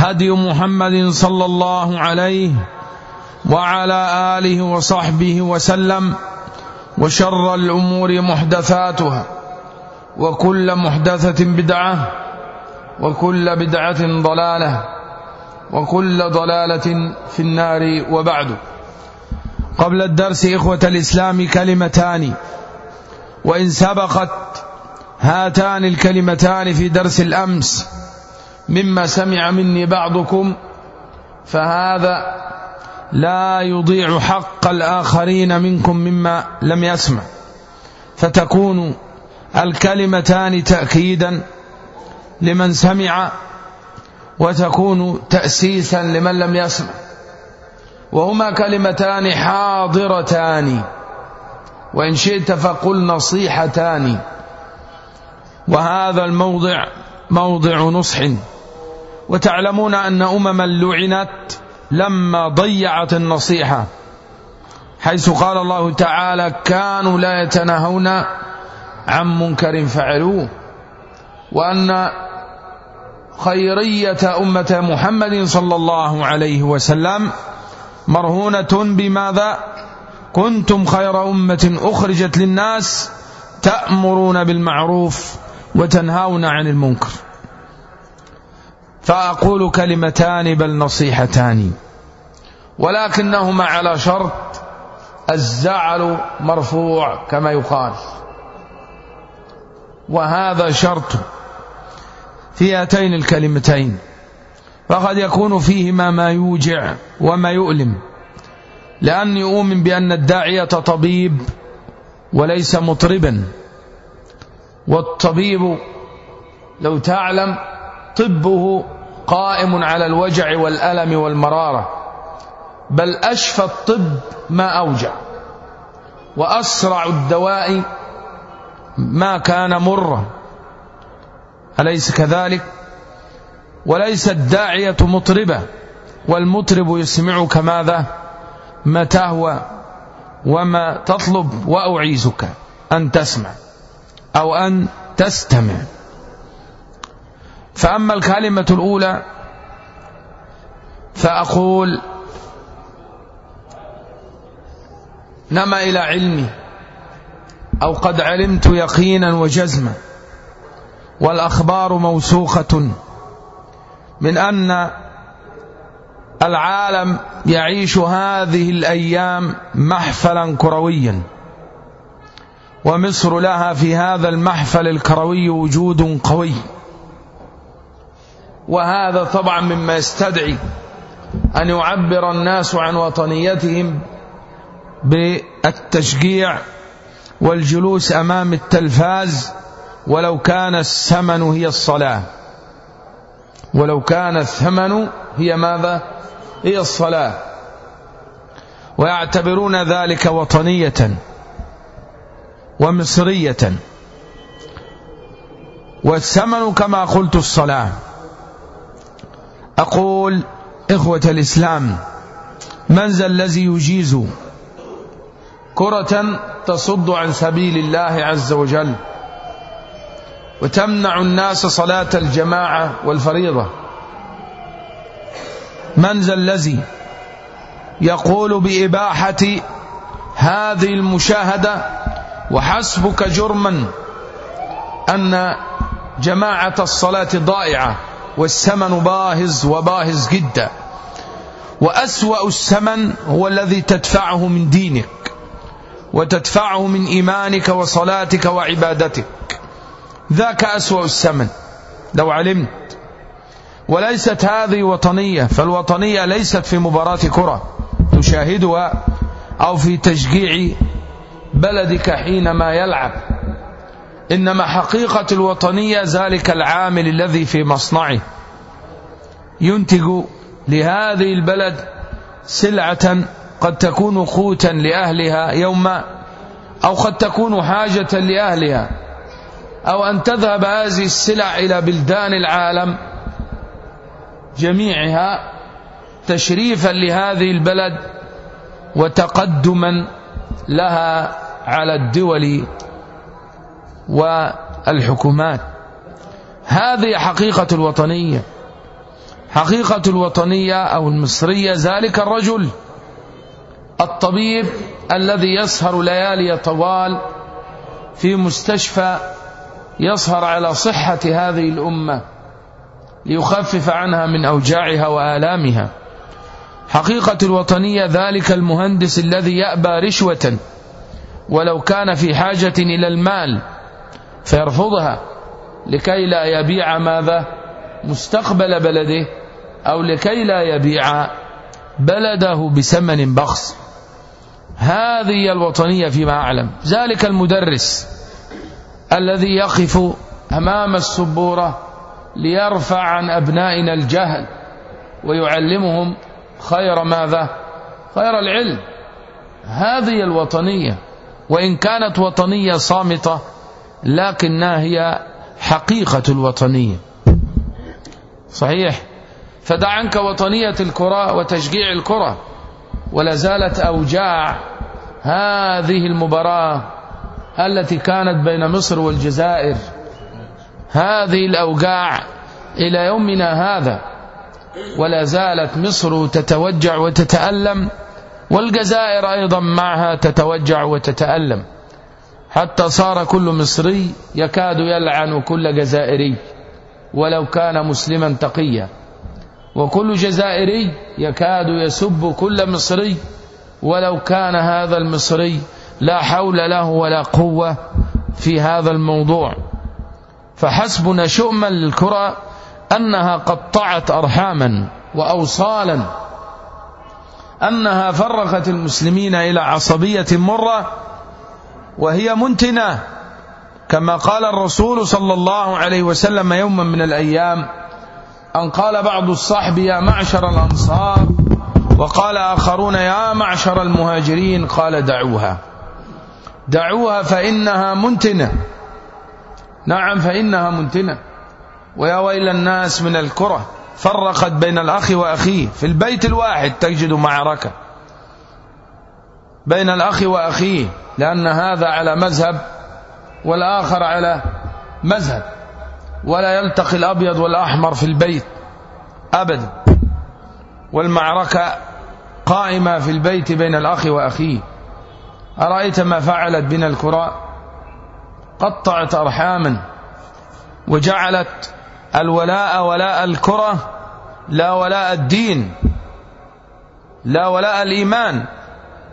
هدي محمد صلى الله عليه وعلى آله وصحبه وسلم وشر الأمور محدثاتها وكل محدثة بدعة وكل بدعة ضلالة وكل ضلالة في النار وبعد. قبل الدرس إخوة الإسلام كلمتان وإن سبقت هاتان الكلمتان في درس الأمس. مما سمع مني بعضكم فهذا لا يضيع حق الآخرين منكم مما لم يسمع. فتكون الكلمتان تأكيدا لمن سمع وتكون تأسيسا لمن لم يسمع. وهما كلمتان حاضرتان. وإن شئت فقل نصيحتان. وهذا الموضع موضع نصح. وتعلمون أن أمما لعنت لما ضيعت النصيحة. حيث قال الله تعالى كانوا لا يتناهون عن منكر فعلوه. وأن خيرية أمة محمد صلى الله عليه وسلم مرهونة بماذا؟ كنتم خير أمة أخرجت للناس تأمرون بالمعروف وتنهون عن المنكر. فأقول كلمتان بل نصيحتان. ولكنهما على شرط الزعل مرفوع كما يقال. وهذا شرط في هاتين الكلمتين. فقد يكون فيهما ما يوجع وما يؤلم. لأني أؤمن بأن الداعية طبيب وليس مطربا. والطبيب لو تعلم طبه قائم على الوجع والألم والمرارة. بل أشفى الطب ما أوجع. وأسرع الدواء ما كان مرا أليس كذلك؟ وليس الداعية مطربة والمطرب يسمعك ماذا؟ ما تهوى وما تطلب وأعيزك أن تسمع أو أن تستمع. فأما الكلمة الأولى فأقول نما إلى علمي أو قد علمت يقينا وجزما والأخبار موثوقة من أن العالم يعيش هذه الأيام محفلا كرويا ومصر لها في هذا المحفل الكروي وجود قوي. وهذا طبعا مما يستدعي أن يعبر الناس عن وطنيتهم بالتشجيع والجلوس أمام التلفاز ولو كان الثمن هي الصلاة. ولو كان الثمن هي ماذا؟ هي الصلاة. ويعتبرون ذلك وطنية ومصرية. والثمن كما قلت الصلاة. أقول إخوة الإسلام من ذا الذي يجيز كرة تصد عن سبيل الله عز وجل وتمنع الناس صلاة الجماعة والفريضة؟ من ذا الذي يقول بإباحة هذه المشاهدة وحسبك جرما أن جماعة الصلاة ضائعة؟ والثمن باهظ وباهظ جدا. وأسوأ الثمن هو الذي تدفعه من دينك وتدفعه من إيمانك وصلاتك وعبادتك. ذاك أسوأ الثمن. لو علمت. وليست هذه وطنية فالوطنية ليست في مباراة كرة تشاهدها أو في تشجيع بلدك حينما يلعب. إنما حقيقة الوطنية ذلك العامل الذي في مصنعه. ينتج لهذه البلد سلعة قد تكون قوتا لأهلها يوما أو قد تكون حاجة لأهلها. أو أن تذهب هذه السلع إلى بلدان العالم جميعها تشريفا لهذه البلد وتقدما لها على الدول والحكومات. هذه حقيقة الوطنية. حقيقة الوطنية أو المصرية ذلك الرجل الطبيب الذي يسهر ليالي طوال في مستشفى يسهر على صحة هذه الأمة ليخفف عنها من أوجاعها وآلامها. حقيقة الوطنية ذلك المهندس الذي يأبى رشوة ولو كان في حاجة إلى المال فيرفضها لكي لا يبيع ماذا؟ مستقبل بلده أو لكي لا يبيع بلده بثمن بخس. هذه الوطنية فيما أعلم. ذلك المدرس الذي يقف أمام السبورة ليرفع عن أبنائنا الجهل ويعلمهم خير ماذا؟ خير العلم. هذه الوطنية. وإن كانت وطنية صامتة لكنها هي حقيقة الوطنية. صحيح؟ فدع عنك وطنية الكرة وتشجيع الكرة ولا زالت أوجاع هذه المباراة التي كانت بين مصر والجزائر. هذه الأوجاع إلى يومنا هذا ولا زالت مصر تتوجع وتتألم والجزائر أيضا معها تتوجع وتتألم. حتى صار كل مصري يكاد يلعن كل جزائري ولو كان مسلما تقيا. وكل جزائري يكاد يسب كل مصري ولو كان هذا المصري لا حول له ولا قوة في هذا الموضوع. فحسبنا شؤما للكرة أنها قطعت أرحاما وأوصالا أنها فرقت المسلمين إلى عصبية مرة وهي منتنة. كما قال الرسول صلى الله عليه وسلم يوما من الأيام أن قال بعض الصحب يا معشر الأنصار. وقال آخرون يا معشر المهاجرين. قال دعوها. دعوها فإنها منتنة. نعم فإنها منتنة. ويا ويل الناس من الكرة فرقت بين الأخ وأخيه في البيت الواحد تجد معركة. بين الأخ وأخيه لأن هذا على مذهب والآخر على مذهب. ولا يلتقي الأبيض والأحمر في البيت أبدا. والمعركة قائمة في البيت بين الأخ وأخيه. أرأيت ما فعلت بنا الكراء قطعت أرحاما وجعلت الولاء ولاء الكرة لا ولاء الدين لا ولاء الإيمان.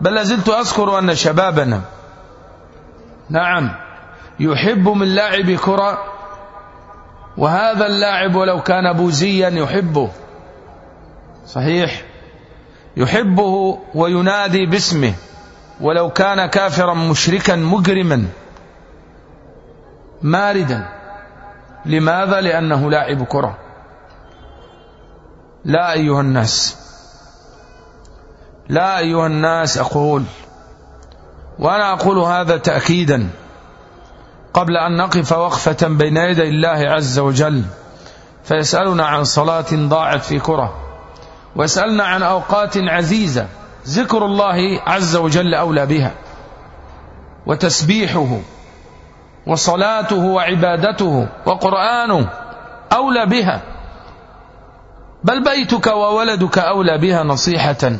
بل لازلت أذكر أن شبابنا نعم يحب من لاعب كرة وهذا اللاعب ولو كان بوزيا يحبه صحيح يحبه وينادي باسمه ولو كان كافرا مشركا مجرما ماردا لماذا؟ لأنه لاعب كرة. لا أيها الناس لا أيها الناس أقول وأنا أقول هذا تأكيدا قبل أن نقف وقفة بين يدي الله عز وجل فيسألنا عن صلاة ضاعت في كرة ويسألنا عن أوقات عزيزة ذكر الله عز وجل أولى بها وتسبيحه وصلاته وعبادته وقرآنه أولى بها بل بيتك وولدك أولى بها نصيحة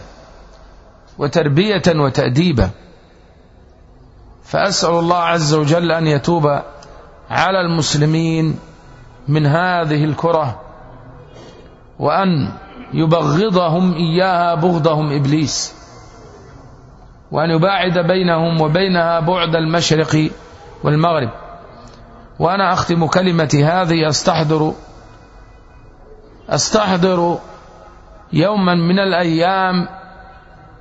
وتربية وتأديبا فأسأل الله عز وجل أن يتوب على المسلمين من هذه الكرة وأن يبغضهم إياها بغضهم إبليس وأن يباعد بينهم وبينها بعد المشرق والمغرب. وأنا أختم كلمتي هذه أستحضر أستحضر يوما من الأيام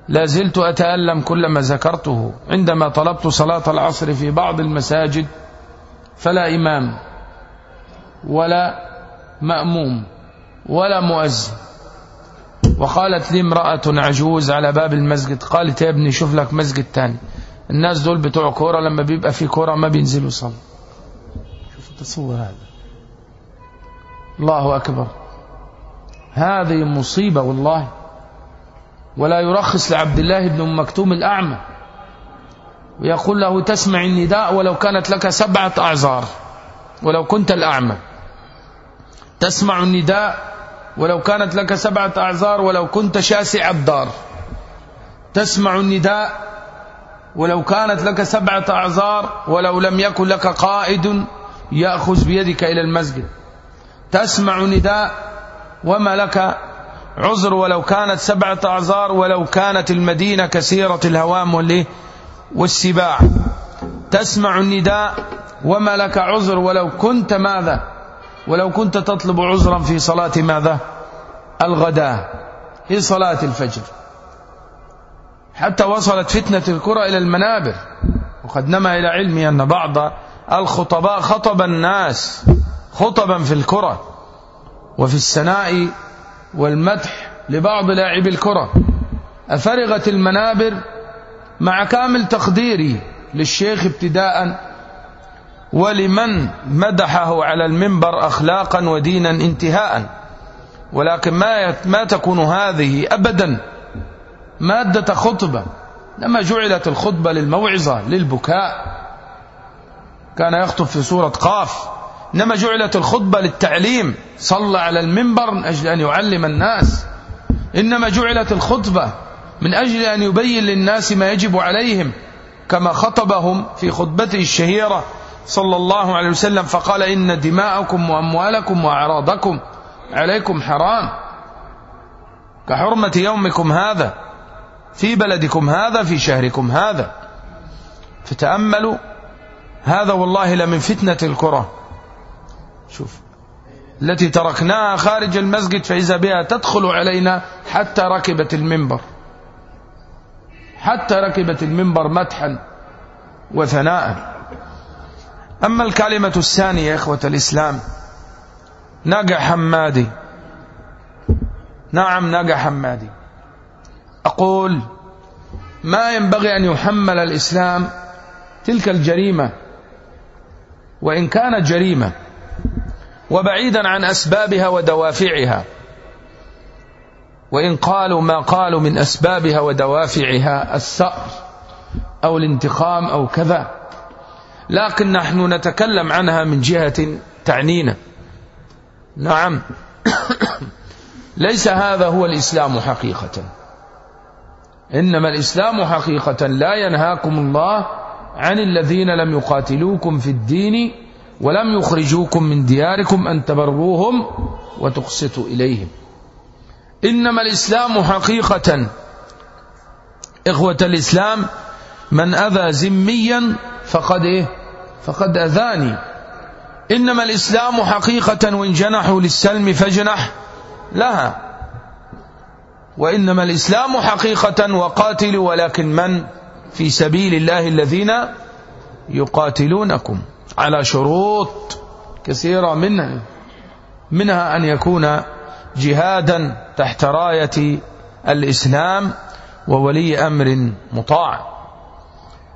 لا زلت أتألم كلما ذكرته. عندما طلبت صلاة العصر في بعض المساجد فلا إمام ولا مأموم ولا مؤذن. وقالت لي امرأة عجوز على باب المسجد قالت يا ابني شوف لك مسجد تاني. الناس دول بتوع كورة لما بيبقى في كورة ما بينزلوا يصلوا. شوف التصور هذا. الله أكبر. هذه مصيبة والله. ولا يرخص لعبد الله بن أم مكتوم الأعمى. ويقول له تسمع النداء ولو كانت لك سبعة أعذار ولو كنت الأعمى. تسمع النداء ولو كانت لك سبعة أعذار ولو كنت شاسع الدار. تسمع النداء ولو كانت لك سبعة أعذار ولو لم يكن لك قائد يأخذ بيدك إلى المسجد. تسمع نداء وما لك عذر ولو كانت سبعة أعذار ولو كانت المدينة كثيرة الهوام والسباع. تسمع النداء وما لك عذر ولو كنت ماذا؟ ولو كنت تطلب عذرا في صلاة ماذا؟ الغداء. في صلاة الفجر. حتى وصلت فتنة الكرة إلى المنابر. وقد نما إلى علمي أن بعض الخطباء خطب الناس خطبا في الكرة وفي السناء والمدح لبعض لاعبي الكرة. أفرغت المنابر مع كامل تقديري للشيخ ابتداء ولمن مدحه على المنبر أخلاقا ودينا انتهاء. ولكن ما ما تكون هذه أبدا. مادة خطبة لما جعلت الخطبة للموعظة للبكاء كان يخطب في سورة قاف. إنما جعلت الخطبة للتعليم. صلى على المنبر من أجل أن يعلم الناس. إنما جعلت الخطبة من أجل أن يبين للناس ما يجب عليهم كما خطبهم في خطبته الشهيرة صلى الله عليه وسلم فقال إن دماءكم وأموالكم وأعراضكم عليكم حرام. كحرمة يومكم هذا في بلدكم هذا في شهركم هذا. فتأملوا هذا والله لمن فتنة الكرة. شوف. التي تركناها خارج المسجد فإذا بها تدخل علينا حتى ركبت المنبر. حتى ركبت المنبر مدحا وثناء. أما الكلمة الثانية يا إخوة الإسلام نجا حمادي. نعم نجا حمادي. أقول ما ينبغي أن يحمل الإسلام تلك الجريمة وإن كانت جريمة وبعيدا عن أسبابها ودوافعها. وإن قالوا ما قالوا من أسبابها ودوافعها الثأر أو الانتقام أو كذا. لكن نحن نتكلم عنها من جهة تعنينا. نعم. ليس هذا هو الإسلام حقيقة. إنما الإسلام حقيقة لا ينهاكم الله عن الذين لم يقاتلوكم في الدين ولم يخرجوكم من دياركم أن تبروهم وتقسطوا إليهم. إنما الإسلام حقيقة. إخوة الإسلام من أذى زميا فقد إيه؟ فقد أذاني. إنما الإسلام حقيقة وإن جنحوا للسلم فاجنح لها. وإنما الإسلام حقيقة وقاتل ولكن من؟ في سبيل الله الذين يقاتلونكم. على شروط كثيرة منها منها أن يكون جهادا تحت راية الإسلام وولي أمر مطاع.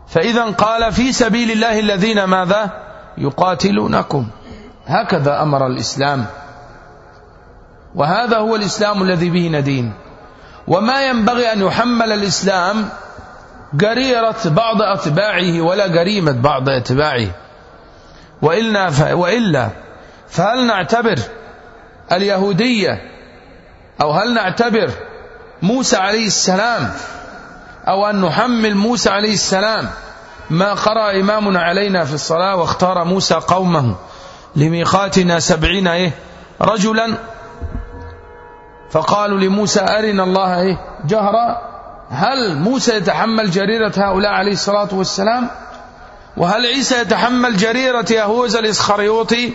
فإذا قال في سبيل الله الذين ماذا؟ يقاتلونكم. هكذا أمر الإسلام. وهذا هو الإسلام الذي به ندين. وما ينبغي أن يحمل الإسلام قريرة بعض أتباعه ولا قريمة بعض أتباعه. وإلا, وإلا فهل نعتبر اليهودية أو هل نعتبر موسى عليه السلام أو أن نحمل موسى عليه السلام؟ ما قرأ إمامنا علينا في الصلاة واختار موسى قومه لميقاتنا سبعين إيه رجلا. فقالوا لموسى أرنا الله إيه جهرا. هل موسى يتحمل جريرة هؤلاء عليه الصلاة والسلام؟ وهل عيسى يتحمل جريرة يهوذا الإسخريوطي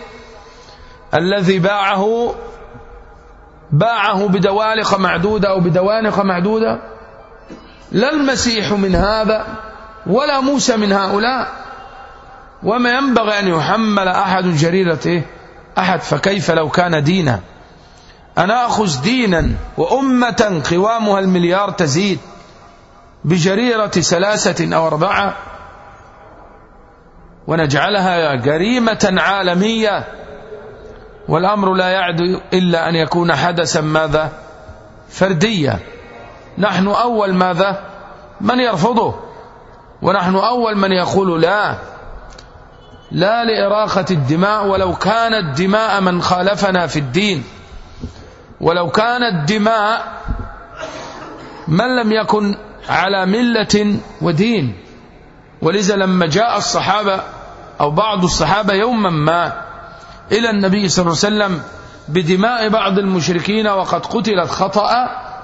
الذي باعه باعه بدوالق معدودة أو بدوانق معدودة؟ لا المسيح من هذا ولا موسى من هؤلاء. وما ينبغي أن يحمل أحد جريرة إيه؟ أحد فكيف لو كان دينا؟ أنا أخذ دينا وأمة قوامها المليار تزيد بجريرة ثلاثة أو أربعة. ونجعلها جريمة عالمية. والأمر لا يعد إلا أن يكون حدثا ماذا؟ فرديا. نحن أول ماذا؟ من يرفضه. ونحن أول من يقول لا. لا لإراقة الدماء ولو كانت دماء من خالفنا في الدين. ولو كانت دماء من لم يكن على ملة ودين. ولذا لما جاء الصحابة أو بعض الصحابة يوما ما إلى النبي صلى الله عليه وسلم بدماء بعض المشركين وقد قتلت خطأ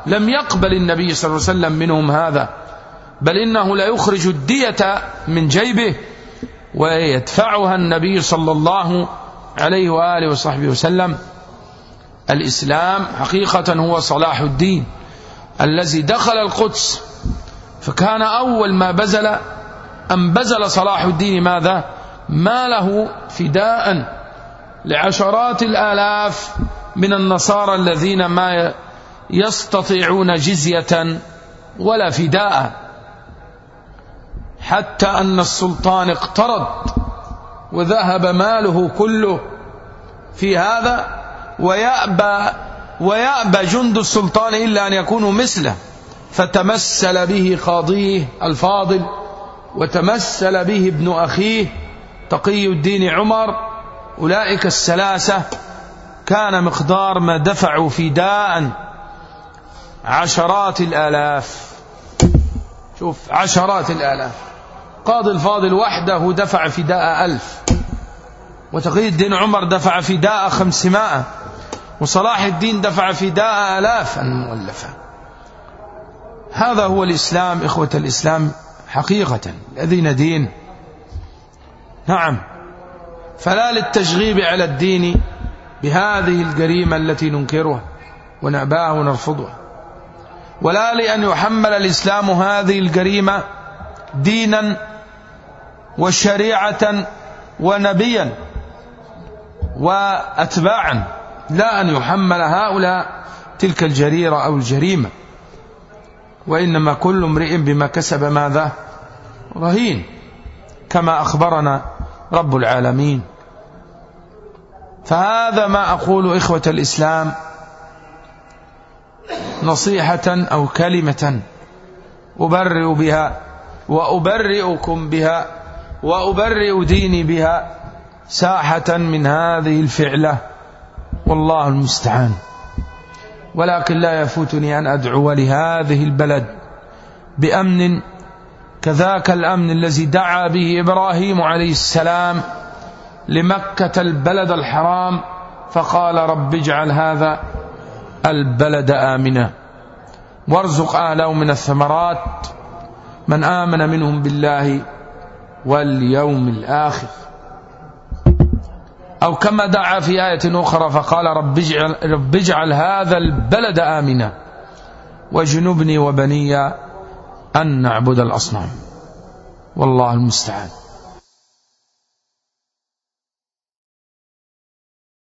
لم يقبل النبي صلى الله عليه وسلم منهم هذا بل إنه لا يخرج الدية من جيبه ويدفعها النبي صلى الله عليه وآله وصحبه وسلم. الإسلام حقيقة هو صلاح الدين الذي دخل القدس فكان أول ما بزل أن بزل صلاح الدين ماذا؟ ما له فداء لعشرات الآلاف من النصارى الذين ما يستطيعون جزية ولا فداء. حتى أن السلطان اقترض وذهب ماله كله في هذا ويأبى, ويأبى جند السلطان إلا أن يكونوا مثله. فتمثل به قاضيه الفاضل وتمثل به ابن أخيه تقي الدين عمر أولئك الثلاثة كان مقدار ما دفعوا فداء عشرات الآلاف. شوف عشرات الآلاف. قاضي الفاضل وحده دفع فداء ألف. وتقي الدين عمر دفع فداء خمسمائة. وصلاح الدين دفع فداء آلاف مؤلفة. هذا هو الإسلام إخوة الإسلام حقيقة الذين دين نعم. فلا للتشغيب على الدين بهذه الجريمة التي ننكرها ونأباها ونرفضها. ولا لأن يحمل الإسلام هذه الجريمة دينا وشريعة ونبيا وأتباعا. لا أن يحمل هؤلاء تلك الجريرة أو الجريمة. وإنما كل امرئ بما كسب ماذا؟ رهين. كما أخبرنا رب العالمين. فهذا ما أقول إخوة الإسلام نصيحة أو كلمة أبرئ بها وأبرئكم بها وأبرئ ديني بها ساحة من هذه الفعلة. والله المستعان. ولكن لا يفوتني أن أدعو لهذه البلد بأمن كذاك الأمن الذي دعا به إبراهيم عليه السلام لمكة البلد الحرام فقال رب اجعل هذا البلد آمنا وارزق أهله من الثمرات. من آمن منهم بالله واليوم الآخر. أو كما دعا في آية أخرى فقال رب اجعل, رب اجعل هذا البلد آمنا واجنبني وبني أن نعبد الأصنام. والله المستعان.